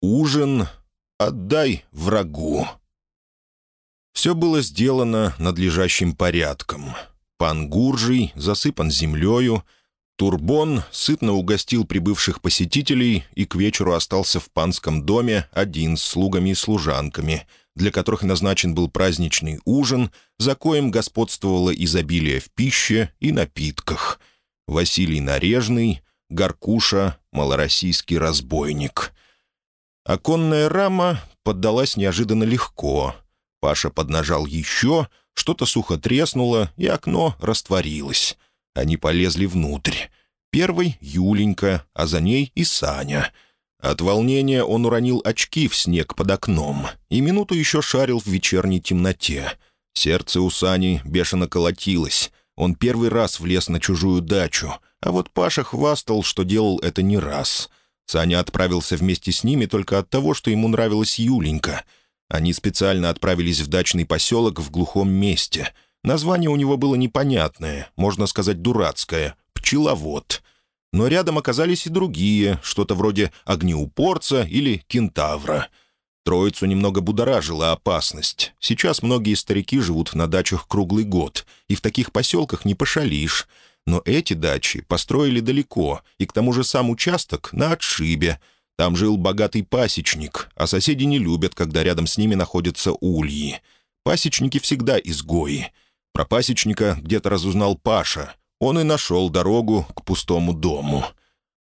Ужин отдай врагу. Все было сделано надлежащим порядком. Пан Гуржий засыпан землею, Турбон сытно угостил прибывших посетителей и к вечеру остался в панском доме один с слугами и служанками, для которых назначен был праздничный ужин, за коем господствовало изобилие в пище и напитках. Василий Нарежный, Гаркуша, малороссийский разбойник. Оконная рама поддалась неожиданно легко. Паша поднажал еще, что-то сухо треснуло, и окно растворилось. Они полезли внутрь. Первый — Юленька, а за ней и Саня. От волнения он уронил очки в снег под окном и минуту еще шарил в вечерней темноте. Сердце у Сани бешено колотилось. Он первый раз влез на чужую дачу, а вот Паша хвастал, что делал это не раз. Саня отправился вместе с ними только от того, что ему нравилась Юленька. Они специально отправились в дачный поселок в глухом месте — Название у него было непонятное, можно сказать, дурацкое — «пчеловод». Но рядом оказались и другие, что-то вроде огнеупорца или кентавра. Троицу немного будоражила опасность. Сейчас многие старики живут на дачах круглый год, и в таких поселках не пошалишь. Но эти дачи построили далеко, и к тому же сам участок на отшибе. Там жил богатый пасечник, а соседи не любят, когда рядом с ними находятся ульи. Пасечники всегда изгои — про пасечника где-то разузнал Паша. Он и нашел дорогу к пустому дому.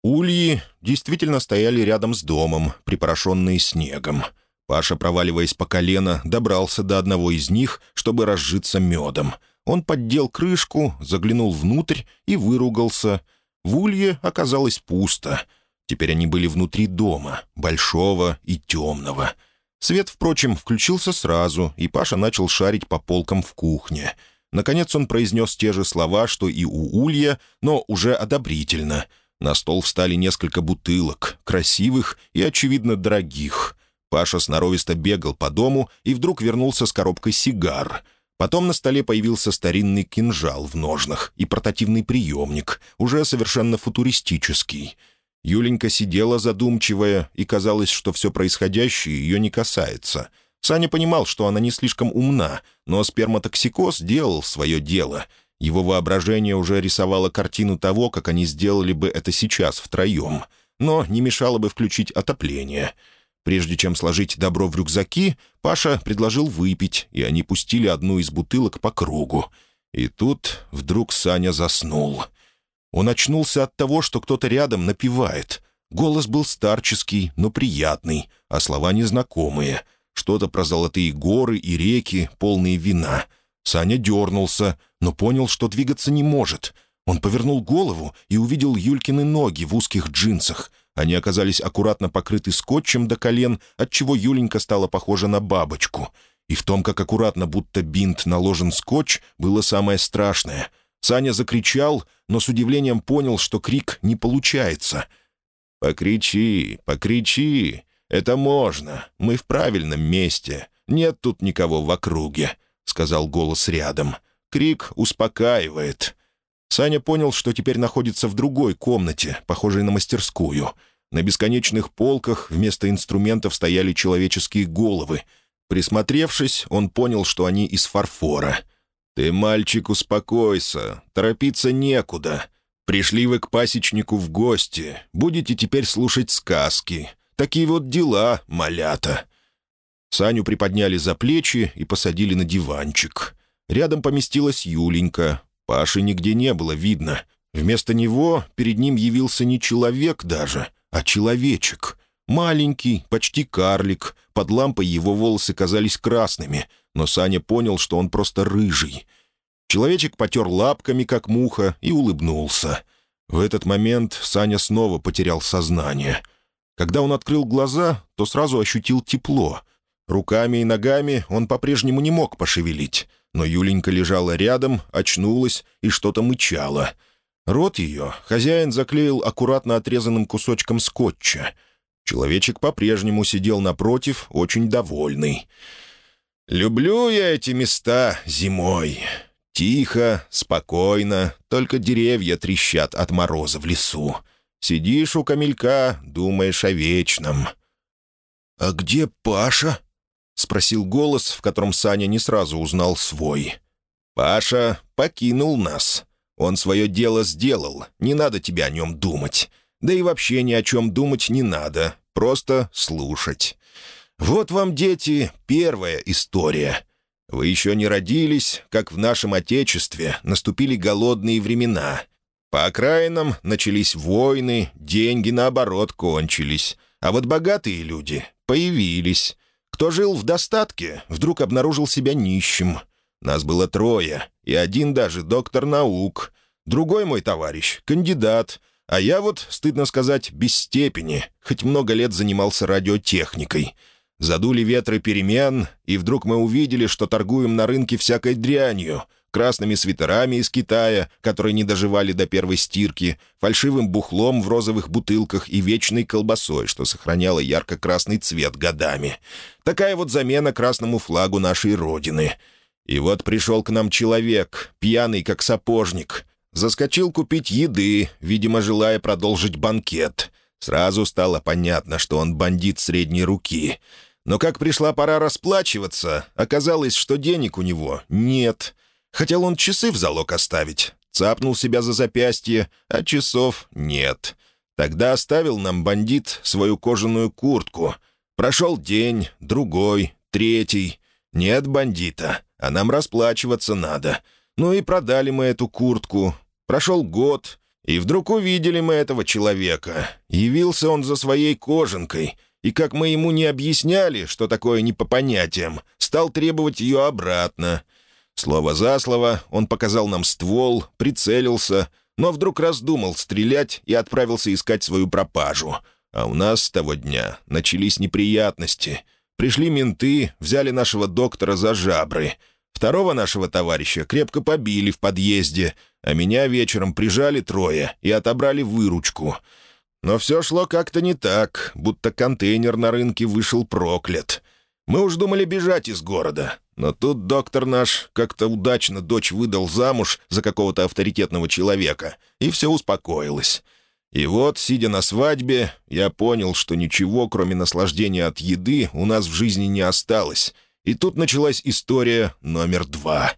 Ульи действительно стояли рядом с домом, припорошенные снегом. Паша, проваливаясь по колено, добрался до одного из них, чтобы разжиться медом. Он поддел крышку, заглянул внутрь и выругался. В улье оказалось пусто. Теперь они были внутри дома, большого и темного. Свет, впрочем, включился сразу, и Паша начал шарить по полкам в кухне — Наконец он произнес те же слова, что и у Улья, но уже одобрительно. На стол встали несколько бутылок, красивых и, очевидно, дорогих. Паша сноровисто бегал по дому и вдруг вернулся с коробкой сигар. Потом на столе появился старинный кинжал в ножнах и портативный приемник, уже совершенно футуристический. Юленька сидела задумчивая, и казалось, что все происходящее ее не касается — Саня понимал, что она не слишком умна, но сперматоксикоз делал свое дело. Его воображение уже рисовало картину того, как они сделали бы это сейчас втроем. Но не мешало бы включить отопление. Прежде чем сложить добро в рюкзаки, Паша предложил выпить, и они пустили одну из бутылок по кругу. И тут вдруг Саня заснул. Он очнулся от того, что кто-то рядом напевает. Голос был старческий, но приятный, а слова незнакомые — что-то про золотые горы и реки, полные вина. Саня дернулся, но понял, что двигаться не может. Он повернул голову и увидел Юлькины ноги в узких джинсах. Они оказались аккуратно покрыты скотчем до колен, отчего Юленька стала похожа на бабочку. И в том, как аккуратно, будто бинт наложен скотч, было самое страшное. Саня закричал, но с удивлением понял, что крик не получается. «Покричи, покричи!» «Это можно. Мы в правильном месте. Нет тут никого в округе», — сказал голос рядом. Крик успокаивает. Саня понял, что теперь находится в другой комнате, похожей на мастерскую. На бесконечных полках вместо инструментов стояли человеческие головы. Присмотревшись, он понял, что они из фарфора. «Ты, мальчик, успокойся. Торопиться некуда. Пришли вы к пасечнику в гости. Будете теперь слушать сказки. Такие вот дела, малята». Саню приподняли за плечи и посадили на диванчик. Рядом поместилась Юленька. Паши нигде не было видно. Вместо него перед ним явился не человек даже, а человечек. Маленький, почти карлик. Под лампой его волосы казались красными, но Саня понял, что он просто рыжий. Человечек потер лапками, как муха, и улыбнулся. В этот момент Саня снова потерял сознание — когда он открыл глаза, то сразу ощутил тепло. Руками и ногами он по-прежнему не мог пошевелить, но Юленька лежала рядом, очнулась и что-то мычала. Рот ее хозяин заклеил аккуратно отрезанным кусочком скотча. Человечек по-прежнему сидел напротив, очень довольный. «Люблю я эти места зимой. Тихо, спокойно, только деревья трещат от мороза в лесу. Сидишь у камелька, думаешь о вечном. «А где Паша?» — спросил голос, в котором Саня не сразу узнал свой. «Паша покинул нас. Он свое дело сделал, не надо тебе о нем думать. Да и вообще ни о чем думать не надо, просто слушать. Вот вам, дети, первая история. Вы еще не родились, как в нашем Отечестве наступили голодные времена. По окраинам начались войны, деньги, наоборот, кончились. А вот богатые люди появились. Кто жил в достатке, вдруг обнаружил себя нищим. Нас было трое, и один даже доктор наук. Другой мой товарищ — кандидат, а я вот, стыдно сказать, без степени, хоть много лет занимался радиотехникой. Задули ветры перемен, и вдруг мы увидели, что торгуем на рынке всякой дрянью — красными свитерами из Китая, которые не доживали до первой стирки, фальшивым бухлом в розовых бутылках и вечной колбасой, что сохраняло ярко-красный цвет годами. Такая вот замена красному флагу нашей Родины. И вот пришел к нам человек, пьяный как сапожник. Заскочил купить еды, видимо, желая продолжить банкет. Сразу стало понятно, что он бандит средней руки. Но как пришла пора расплачиваться, оказалось, что денег у него нет — Хотел он часы в залог оставить. Цапнул себя за запястье, а часов нет. Тогда оставил нам бандит свою кожаную куртку. Прошел день, другой, третий. Нет бандита, а нам расплачиваться надо. Ну и продали мы эту куртку. Прошел год, и вдруг увидели мы этого человека. Явился он за своей кожанкой, и как мы ему не объясняли, что такое не по понятиям, стал требовать ее обратно — Слово за слово он показал нам ствол, прицелился, но вдруг раздумал стрелять и отправился искать свою пропажу. А у нас с того дня начались неприятности. Пришли менты, взяли нашего доктора за жабры. Второго нашего товарища крепко побили в подъезде, а меня вечером прижали трое и отобрали выручку. Но все шло как-то не так, будто контейнер на рынке вышел проклят. Мы уж думали бежать из города, но тут доктор наш как-то удачно дочь выдал замуж за какого-то авторитетного человека, и все успокоилось. И вот, сидя на свадьбе, я понял, что ничего, кроме наслаждения от еды, у нас в жизни не осталось. И тут началась история номер два.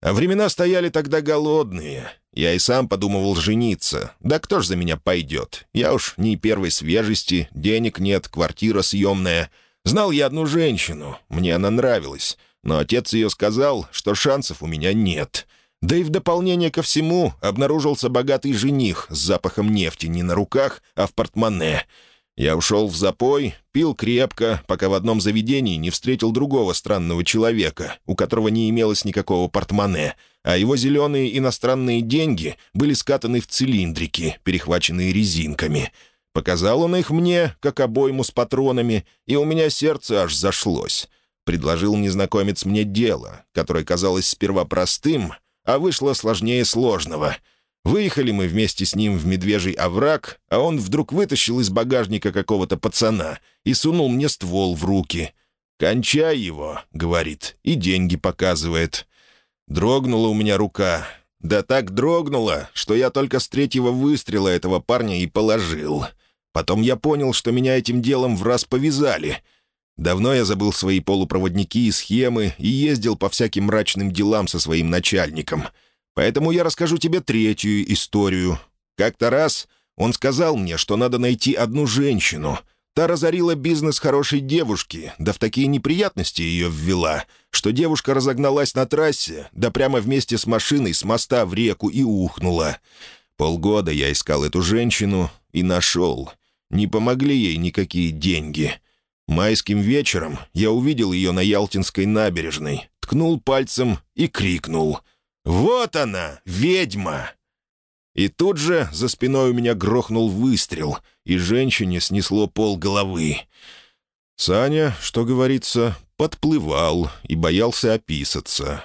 А времена стояли тогда голодные. Я и сам подумывал жениться. Да кто ж за меня пойдет? Я уж не первой свежести, денег нет, квартира съемная. Знал я одну женщину, мне она нравилась но отец ее сказал, что шансов у меня нет. Да и в дополнение ко всему обнаружился богатый жених с запахом нефти не на руках, а в портмоне. Я ушел в запой, пил крепко, пока в одном заведении не встретил другого странного человека, у которого не имелось никакого портмоне, а его зеленые иностранные деньги были скатаны в цилиндрики, перехваченные резинками. Показал он их мне, как обойму с патронами, и у меня сердце аж зашлось. Предложил незнакомец мне дело, которое казалось сперва простым, а вышло сложнее сложного. Выехали мы вместе с ним в медвежий овраг, а он вдруг вытащил из багажника какого-то пацана и сунул мне ствол в руки. «Кончай его», — говорит, и деньги показывает. Дрогнула у меня рука. Да так дрогнула, что я только с третьего выстрела этого парня и положил. Потом я понял, что меня этим делом в раз повязали — Давно я забыл свои полупроводники и схемы и ездил по всяким мрачным делам со своим начальником. Поэтому я расскажу тебе третью историю. Как-то раз он сказал мне, что надо найти одну женщину. Та разорила бизнес хорошей девушки, да в такие неприятности ее ввела, что девушка разогналась на трассе, да прямо вместе с машиной с моста в реку и ухнула. Полгода я искал эту женщину и нашел. Не помогли ей никакие деньги. Майским вечером я увидел ее на Ялтинской набережной, ткнул пальцем и крикнул «Вот она, ведьма!» И тут же за спиной у меня грохнул выстрел, и женщине снесло пол головы. Саня, что говорится, подплывал и боялся описаться.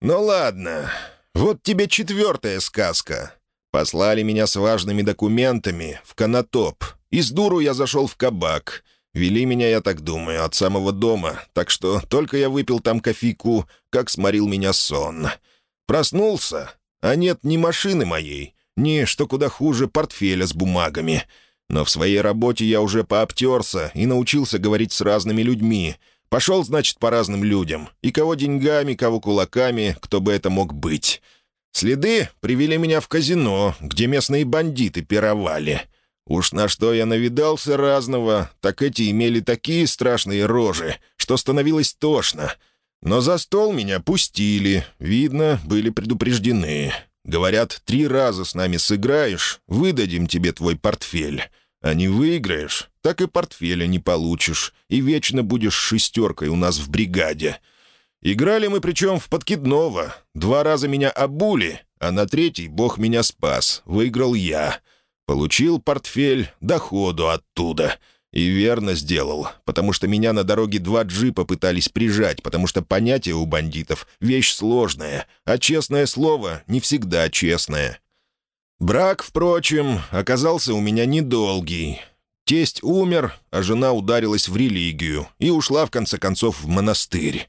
«Ну ладно, вот тебе четвертая сказка. Послали меня с важными документами в Конотоп. Из дуру я зашел в кабак. Вели меня, я так думаю, от самого дома, так что только я выпил там кофейку, как сморил меня сон. Проснулся, а нет ни машины моей, ни, что куда хуже, портфеля с бумагами. Но в своей работе я уже пообтерся и научился говорить с разными людьми. Пошел, значит, по разным людям. И кого деньгами, кого кулаками, кто бы это мог быть. Следы привели меня в казино, где местные бандиты пировали. Уж на что я навидался разного, так эти имели такие страшные рожи, что становилось тошно. Но за стол меня пустили, видно, были предупреждены. Говорят, три раза с нами сыграешь, выдадим тебе твой портфель. А не выиграешь, так и портфеля не получишь, и вечно будешь шестеркой у нас в бригаде. Играли мы причем в подкидного. Два раза меня обули, а на третий бог меня спас, выиграл я. Получил портфель, доходу оттуда. И верно сделал, потому что меня на дороге два джипа пытались прижать, потому что понятие у бандитов — вещь сложная, а честное слово не всегда честное. Брак, впрочем, оказался у меня недолгий. Тесть умер, а жена ударилась в религию и ушла, в конце концов, в монастырь.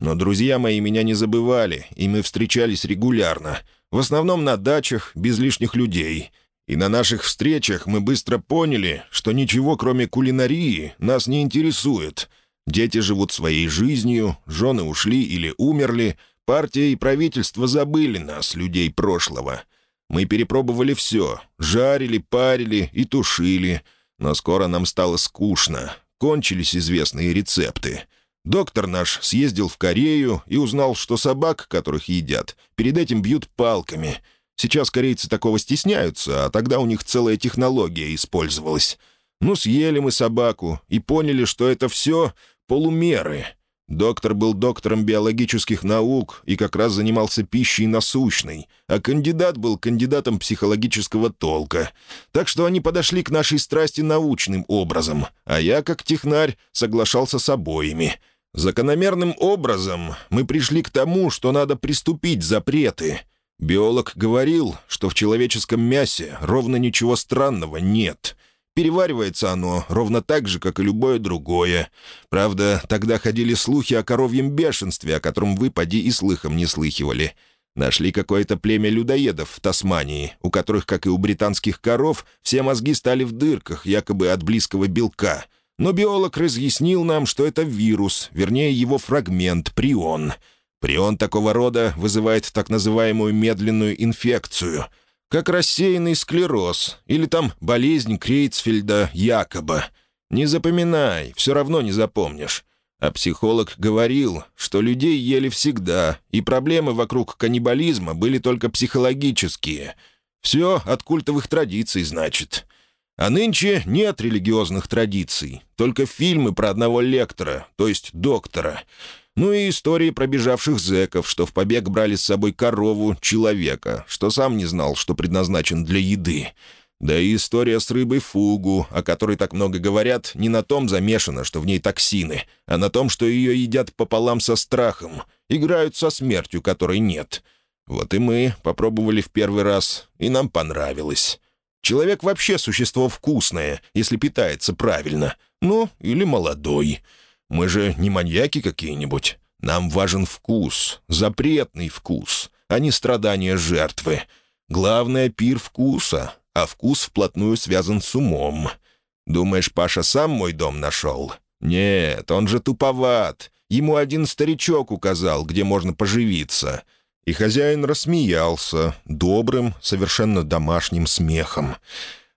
Но друзья мои меня не забывали, и мы встречались регулярно. В основном на дачах, без лишних людей — и на наших встречах мы быстро поняли, что ничего, кроме кулинарии, нас не интересует. Дети живут своей жизнью, жены ушли или умерли, партия и правительство забыли нас, людей прошлого. Мы перепробовали все — жарили, парили и тушили. Но скоро нам стало скучно. Кончились известные рецепты. Доктор наш съездил в Корею и узнал, что собак, которых едят, перед этим бьют палками — Сейчас корейцы такого стесняются, а тогда у них целая технология использовалась. Ну, съели мы собаку и поняли, что это все полумеры. Доктор был доктором биологических наук и как раз занимался пищей насущной, а кандидат был кандидатом психологического толка. Так что они подошли к нашей страсти научным образом, а я, как технарь, соглашался с обоими. Закономерным образом мы пришли к тому, что надо приступить запреты — Биолог говорил, что в человеческом мясе ровно ничего странного нет. Переваривается оно ровно так же, как и любое другое. Правда, тогда ходили слухи о коровьем бешенстве, о котором вы, поди, и слыхом не слыхивали. Нашли какое-то племя людоедов в Тасмании, у которых, как и у британских коров, все мозги стали в дырках, якобы от близкого белка. Но биолог разъяснил нам, что это вирус, вернее, его фрагмент, прион — Прион такого рода вызывает так называемую медленную инфекцию, как рассеянный склероз или там болезнь Крейцфельда якобы. Не запоминай, все равно не запомнишь. А психолог говорил, что людей ели всегда, и проблемы вокруг каннибализма были только психологические. Все от культовых традиций, значит. А нынче нет религиозных традиций, только фильмы про одного лектора, то есть доктора — ну и истории пробежавших зэков, что в побег брали с собой корову, человека, что сам не знал, что предназначен для еды. Да и история с рыбой фугу, о которой так много говорят, не на том замешана, что в ней токсины, а на том, что ее едят пополам со страхом, играют со смертью, которой нет. Вот и мы попробовали в первый раз, и нам понравилось. Человек вообще существо вкусное, если питается правильно. Ну, или молодой. Мы же не маньяки какие-нибудь. Нам важен вкус, запретный вкус, а не страдания жертвы. Главное — пир вкуса, а вкус вплотную связан с умом. Думаешь, Паша сам мой дом нашел? Нет, он же туповат. Ему один старичок указал, где можно поживиться. И хозяин рассмеялся, добрым, совершенно домашним смехом.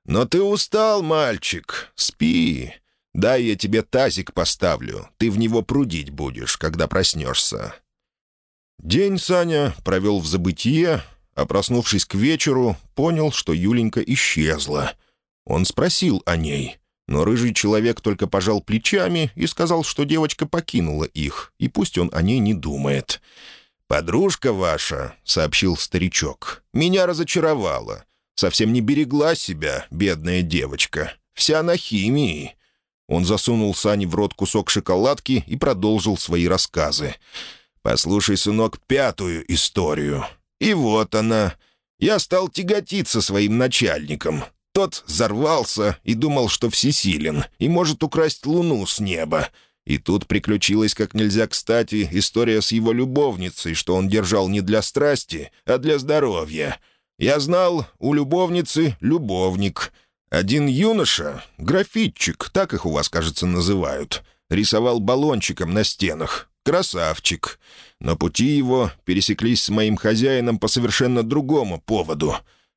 «Но ты устал, мальчик. Спи. Дай я тебе тазик поставлю, ты в него прудить будешь, когда проснешься». День Саня провел в забытие, а проснувшись к вечеру, понял, что Юленька исчезла. Он спросил о ней, но рыжий человек только пожал плечами и сказал, что девочка покинула их, и пусть он о ней не думает. «Подружка ваша», — сообщил старичок, — «меня разочаровала. Совсем не берегла себя, бедная девочка. Вся на химии. Он засунул Сане в рот кусок шоколадки и продолжил свои рассказы. «Послушай, сынок, пятую историю. И вот она. Я стал тяготиться своим начальником. Тот взорвался и думал, что всесилен, и может украсть луну с неба. И тут приключилась как нельзя кстати история с его любовницей, что он держал не для страсти, а для здоровья. Я знал, у любовницы любовник». Один юноша, графитчик, так их у вас, кажется, называют, рисовал баллончиком на стенах. Красавчик. Но пути его пересеклись с моим хозяином по совершенно другому поводу.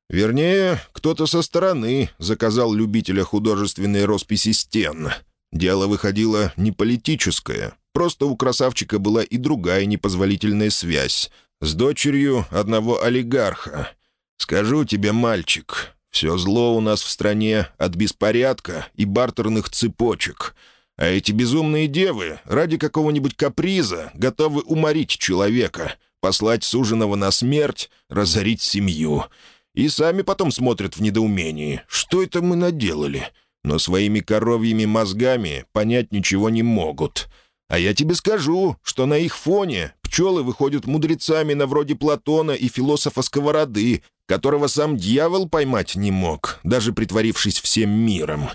Вернее, кто-то со стороны заказал любителя художественной росписи стен. Дело выходило не политическое. Просто у красавчика была и другая непозволительная связь с дочерью одного олигарха. Скажу тебе, мальчик, все зло у нас в стране от беспорядка и бартерных цепочек. А эти безумные девы ради какого-нибудь каприза готовы уморить человека, послать суженого на смерть, разорить семью. И сами потом смотрят в недоумении. Что это мы наделали? Но своими коровьими мозгами понять ничего не могут. А я тебе скажу, что на их фоне пчелы выходят мудрецами на вроде Платона и философа Сковороды, которого сам дьявол поймать не мог, даже притворившись всем миром.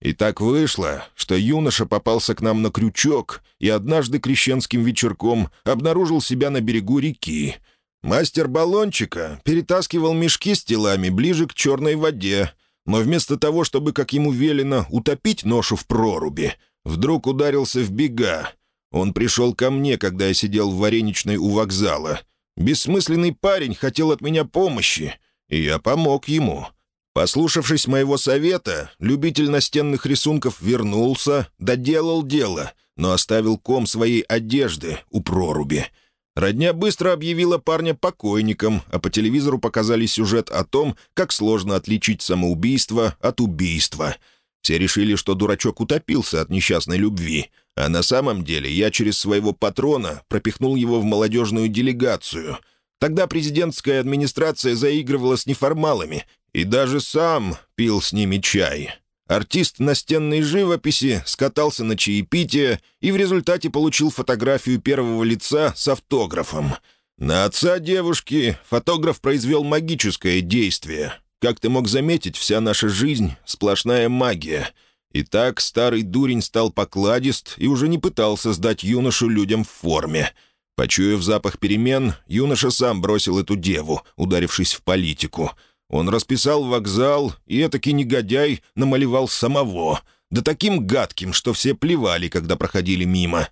И так вышло, что юноша попался к нам на крючок и однажды крещенским вечерком обнаружил себя на берегу реки. Мастер баллончика перетаскивал мешки с телами ближе к черной воде, но вместо того, чтобы, как ему велено, утопить ношу в проруби, вдруг ударился в бега. Он пришел ко мне, когда я сидел в вареничной у вокзала. Бессмысленный парень хотел от меня помощи, и я помог ему. Послушавшись моего совета, любитель настенных рисунков вернулся, доделал дело, но оставил ком своей одежды у проруби. Родня быстро объявила парня покойником, а по телевизору показали сюжет о том, как сложно отличить самоубийство от убийства. Все решили, что дурачок утопился от несчастной любви, а на самом деле я через своего патрона пропихнул его в молодежную делегацию. Тогда президентская администрация заигрывала с неформалами и даже сам пил с ними чай. Артист настенной живописи скатался на чаепитие и в результате получил фотографию первого лица с автографом. На отца девушки фотограф произвел магическое действие. Как ты мог заметить, вся наша жизнь — сплошная магия — и так старый дурень стал покладист и уже не пытался сдать юношу людям в форме. Почуяв запах перемен, юноша сам бросил эту деву, ударившись в политику. Он расписал вокзал, и этакий негодяй намалевал самого, да таким гадким, что все плевали, когда проходили мимо.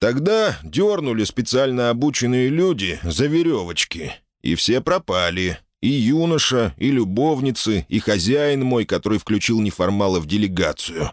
Тогда дернули специально обученные люди за веревочки, и все пропали, и юноша, и любовницы, и хозяин мой, который включил неформала в делегацию.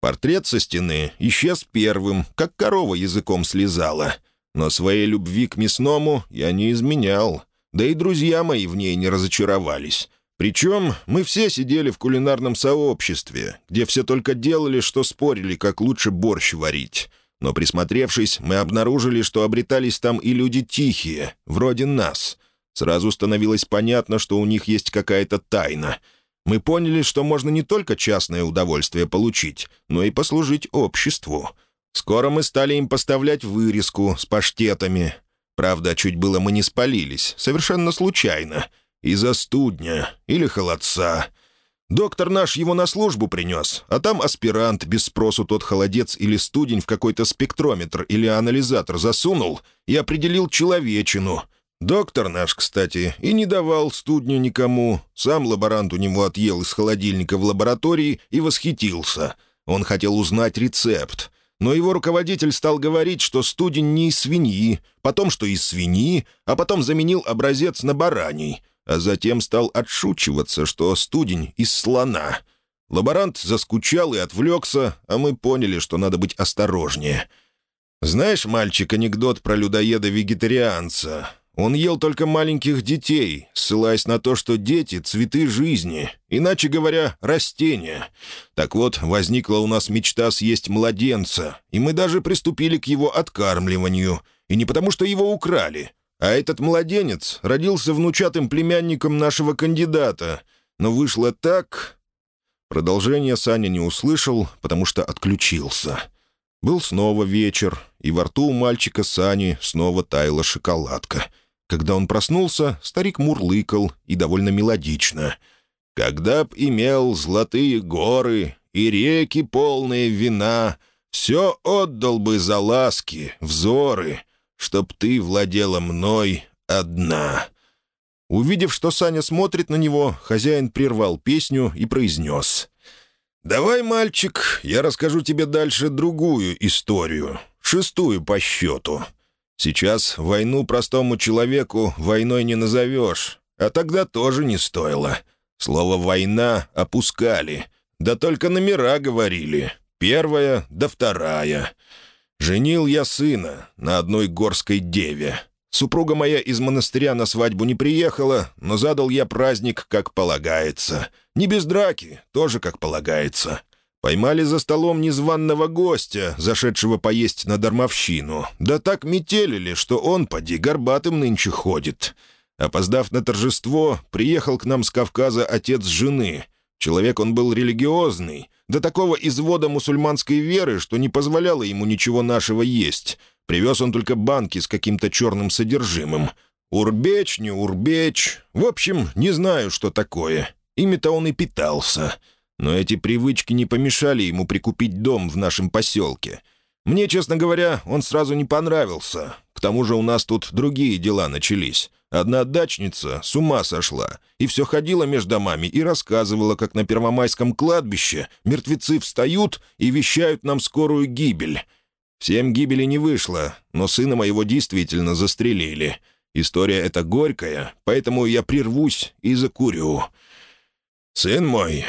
Портрет со стены исчез первым, как корова языком слезала. Но своей любви к мясному я не изменял. Да и друзья мои в ней не разочаровались. Причем мы все сидели в кулинарном сообществе, где все только делали, что спорили, как лучше борщ варить. Но присмотревшись, мы обнаружили, что обретались там и люди тихие, вроде нас — Сразу становилось понятно, что у них есть какая-то тайна. Мы поняли, что можно не только частное удовольствие получить, но и послужить обществу. Скоро мы стали им поставлять вырезку с паштетами. Правда, чуть было мы не спалились, совершенно случайно. Из-за студня или холодца. Доктор наш его на службу принес, а там аспирант без спросу тот холодец или студень в какой-то спектрометр или анализатор засунул и определил человечину — Доктор наш, кстати, и не давал студню никому. Сам лаборант у него отъел из холодильника в лаборатории и восхитился. Он хотел узнать рецепт. Но его руководитель стал говорить, что студень не из свиньи, потом, что из свиньи, а потом заменил образец на бараний, а затем стал отшучиваться, что студень из слона. Лаборант заскучал и отвлекся, а мы поняли, что надо быть осторожнее. Знаешь, мальчик, анекдот про людоеда-вегетарианца? Он ел только маленьких детей, ссылаясь на то, что дети — цветы жизни, иначе говоря, растения. Так вот, возникла у нас мечта съесть младенца, и мы даже приступили к его откармливанию. И не потому, что его украли, а этот младенец родился внучатым племянником нашего кандидата. Но вышло так... Продолжение Саня не услышал, потому что отключился. Был снова вечер, и во рту у мальчика Сани снова таяла шоколадка — когда он проснулся, старик мурлыкал и довольно мелодично. «Когда б имел золотые горы и реки полные вина, все отдал бы за ласки, взоры, чтоб ты владела мной одна». Увидев, что Саня смотрит на него, хозяин прервал песню и произнес. «Давай, мальчик, я расскажу тебе дальше другую историю, шестую по счету. Сейчас войну простому человеку войной не назовешь, а тогда тоже не стоило. Слово «война» опускали, да только номера говорили. Первая да вторая. Женил я сына на одной горской деве. Супруга моя из монастыря на свадьбу не приехала, но задал я праздник, как полагается. Не без драки, тоже как полагается. Поймали за столом незваного гостя, зашедшего поесть на дармовщину. Да так метелили, что он, поди, горбатым нынче ходит. Опоздав на торжество, приехал к нам с Кавказа отец жены. Человек он был религиозный, до такого извода мусульманской веры, что не позволяло ему ничего нашего есть. Привез он только банки с каким-то черным содержимым. Урбеч, не урбеч. В общем, не знаю, что такое. Ими-то он и питался. Но эти привычки не помешали ему прикупить дом в нашем поселке. Мне, честно говоря, он сразу не понравился. К тому же у нас тут другие дела начались. Одна дачница с ума сошла и все ходила между домами и рассказывала, как на Первомайском кладбище мертвецы встают и вещают нам скорую гибель. Всем гибели не вышло, но сына моего действительно застрелили. История эта горькая, поэтому я прервусь и закурю. Сын мой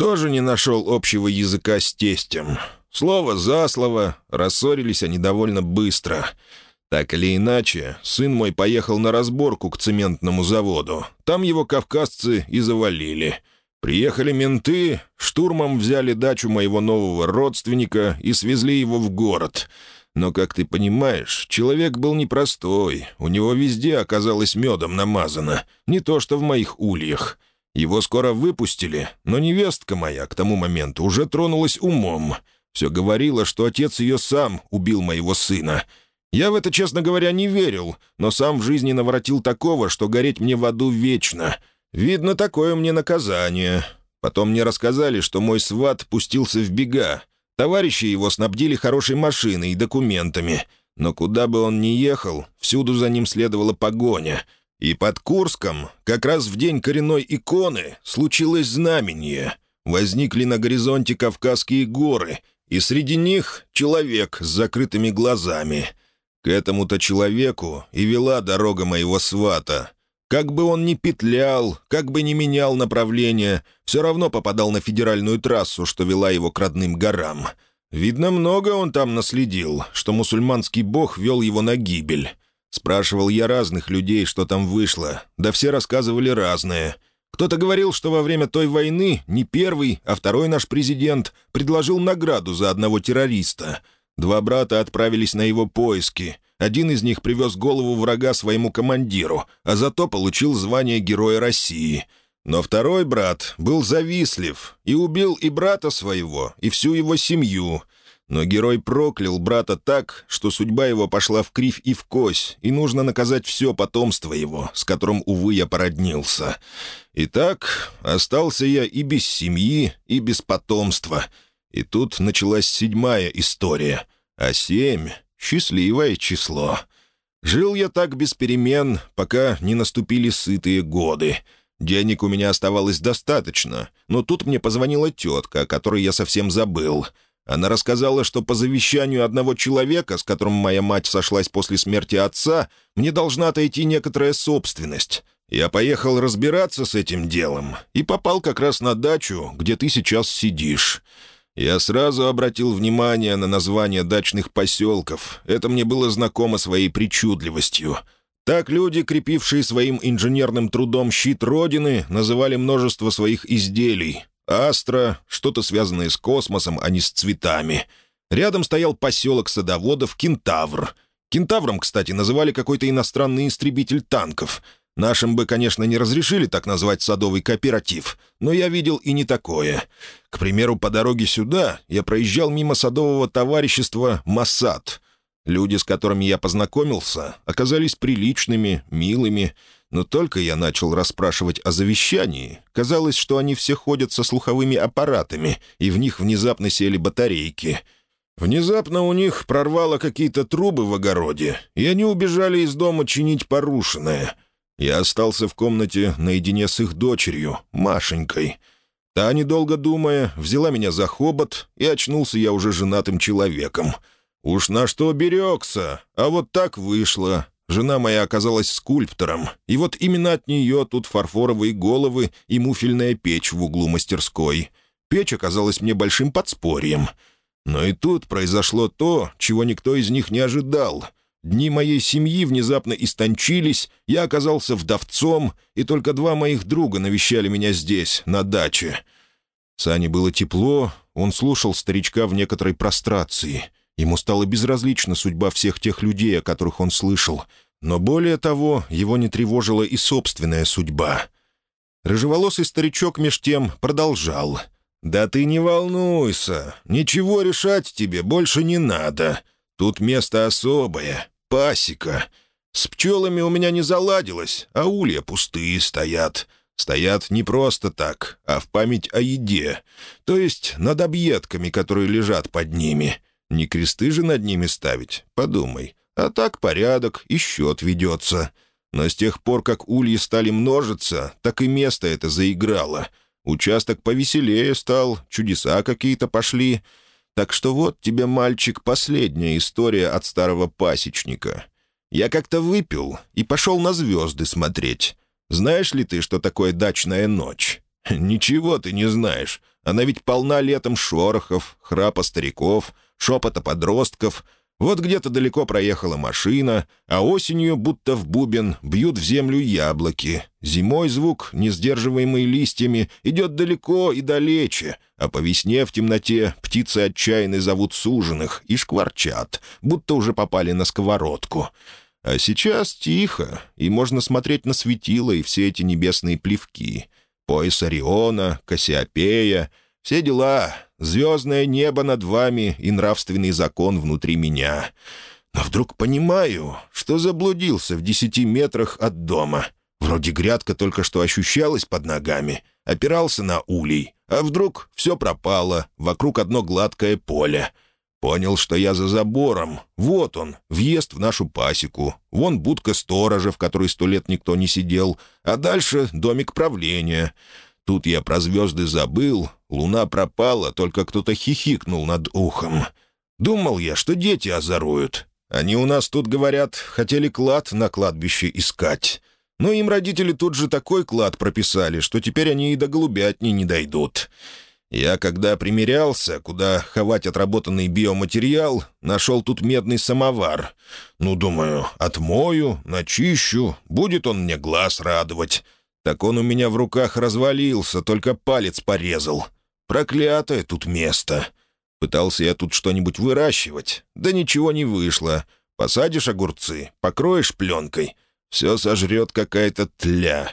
тоже не нашел общего языка с тестем. Слово за слово, рассорились они довольно быстро — так или иначе, сын мой поехал на разборку к цементному заводу. Там его кавказцы и завалили. Приехали менты, штурмом взяли дачу моего нового родственника и свезли его в город. Но, как ты понимаешь, человек был непростой. У него везде оказалось медом намазано. Не то что в моих ульях. Его скоро выпустили, но невестка моя к тому моменту уже тронулась умом. Все говорила, что отец ее сам убил моего сына — я в это, честно говоря, не верил, но сам в жизни наворотил такого, что гореть мне в аду вечно. Видно, такое мне наказание. Потом мне рассказали, что мой сват пустился в бега. Товарищи его снабдили хорошей машиной и документами. Но куда бы он ни ехал, всюду за ним следовала погоня. И под Курском, как раз в день коренной иконы, случилось знамение. Возникли на горизонте Кавказские горы, и среди них человек с закрытыми глазами — к этому-то человеку и вела дорога моего свата. Как бы он ни петлял, как бы ни менял направление, все равно попадал на федеральную трассу, что вела его к родным горам. Видно, много он там наследил, что мусульманский бог вел его на гибель. Спрашивал я разных людей, что там вышло, да все рассказывали разное. Кто-то говорил, что во время той войны не первый, а второй наш президент предложил награду за одного террориста — Два брата отправились на его поиски. Один из них привез голову врага своему командиру, а зато получил звание Героя России. Но второй брат был завистлив и убил и брата своего, и всю его семью. Но герой проклял брата так, что судьба его пошла в кривь и в кось, и нужно наказать все потомство его, с которым, увы, я породнился. Итак, остался я и без семьи, и без потомства — и тут началась седьмая история, а семь — счастливое число. Жил я так без перемен, пока не наступили сытые годы. Денег у меня оставалось достаточно, но тут мне позвонила тетка, о которой я совсем забыл. Она рассказала, что по завещанию одного человека, с которым моя мать сошлась после смерти отца, мне должна отойти некоторая собственность. Я поехал разбираться с этим делом и попал как раз на дачу, где ты сейчас сидишь. Я сразу обратил внимание на название дачных поселков. Это мне было знакомо своей причудливостью. Так люди, крепившие своим инженерным трудом щит Родины, называли множество своих изделий. Астра — что-то связанное с космосом, а не с цветами. Рядом стоял поселок садоводов Кентавр. Кентавром, кстати, называли какой-то иностранный истребитель танков — Нашим бы, конечно, не разрешили так назвать садовый кооператив, но я видел и не такое. К примеру, по дороге сюда я проезжал мимо садового товарищества «Массад». Люди, с которыми я познакомился, оказались приличными, милыми, но только я начал расспрашивать о завещании, казалось, что они все ходят со слуховыми аппаратами, и в них внезапно сели батарейки. Внезапно у них прорвало какие-то трубы в огороде, и они убежали из дома чинить порушенное — Я остался в комнате наедине с их дочерью, Машенькой. Та, недолго думая, взяла меня за хобот, и очнулся я уже женатым человеком. Уж на что берегся, а вот так вышло. Жена моя оказалась скульптором, и вот именно от нее тут фарфоровые головы и муфельная печь в углу мастерской. Печь оказалась мне большим подспорьем. Но и тут произошло то, чего никто из них не ожидал. Дни моей семьи внезапно истончились, я оказался вдовцом, и только два моих друга навещали меня здесь, на даче. Сане было тепло, он слушал старичка в некоторой прострации. Ему стала безразлична судьба всех тех людей, о которых он слышал. Но более того, его не тревожила и собственная судьба. Рыжеволосый старичок меж тем продолжал — «Да ты не волнуйся, ничего решать тебе больше не надо. Тут место особое, пасека. С пчелами у меня не заладилось, а улья пустые стоят. Стоят не просто так, а в память о еде, то есть над объедками, которые лежат под ними. Не кресты же над ними ставить, подумай. А так порядок и счет ведется». Но с тех пор, как ульи стали множиться, так и место это заиграло — Участок повеселее стал, чудеса какие-то пошли. Так что вот тебе, мальчик, последняя история от старого пасечника. Я как-то выпил и пошел на звезды смотреть. Знаешь ли ты, что такое дачная ночь? Ничего ты не знаешь. Она ведь полна летом шорохов, храпа стариков, шепота подростков — вот где-то далеко проехала машина, а осенью, будто в бубен, бьют в землю яблоки. Зимой звук, не сдерживаемый листьями, идет далеко и далече, а по весне в темноте птицы отчаянно зовут суженых и шкварчат, будто уже попали на сковородку. А сейчас тихо, и можно смотреть на светила и все эти небесные плевки. Пояс Ориона, Кассиопея — все дела, звездное небо над вами и нравственный закон внутри меня. Но вдруг понимаю, что заблудился в десяти метрах от дома. Вроде грядка только что ощущалась под ногами, опирался на улей, а вдруг все пропало, вокруг одно гладкое поле. Понял, что я за забором. Вот он, въезд в нашу пасеку. Вон будка сторожа, в которой сто лет никто не сидел, а дальше домик правления. Тут я про звезды забыл, луна пропала, только кто-то хихикнул над ухом. Думал я, что дети озоруют. Они у нас тут, говорят, хотели клад на кладбище искать. Но им родители тут же такой клад прописали, что теперь они и до голубятни не дойдут. Я, когда примерялся, куда ховать отработанный биоматериал, нашел тут медный самовар. Ну, думаю, отмою, начищу, будет он мне глаз радовать. Так он у меня в руках развалился, только палец порезал. Проклятое тут место. Пытался я тут что-нибудь выращивать, да ничего не вышло. Посадишь огурцы, покроешь пленкой, все сожрет какая-то тля.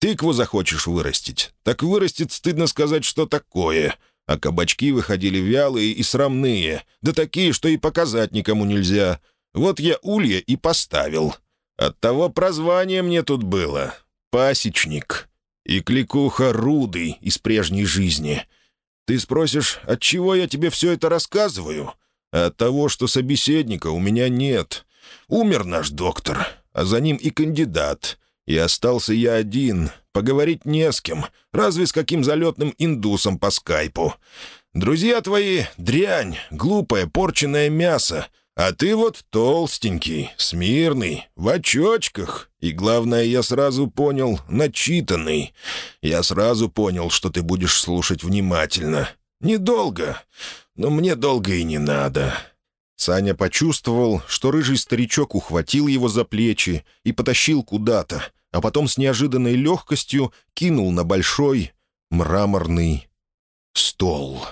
Тыкву захочешь вырастить, так вырастет, стыдно сказать, что такое. А кабачки выходили вялые и срамные, да такие, что и показать никому нельзя. Вот я улья и поставил. Оттого прозвание мне тут было пасечник и кликуха Рудый из прежней жизни. Ты спросишь, от чего я тебе все это рассказываю? От того, что собеседника у меня нет. Умер наш доктор, а за ним и кандидат. И остался я один, поговорить не с кем, разве с каким залетным индусом по скайпу. Друзья твои — дрянь, глупое, порченное мясо, а ты вот толстенький, смирный, в очочках. И главное, я сразу понял, начитанный. Я сразу понял, что ты будешь слушать внимательно. Недолго, но мне долго и не надо». Саня почувствовал, что рыжий старичок ухватил его за плечи и потащил куда-то, а потом с неожиданной легкостью кинул на большой мраморный стол.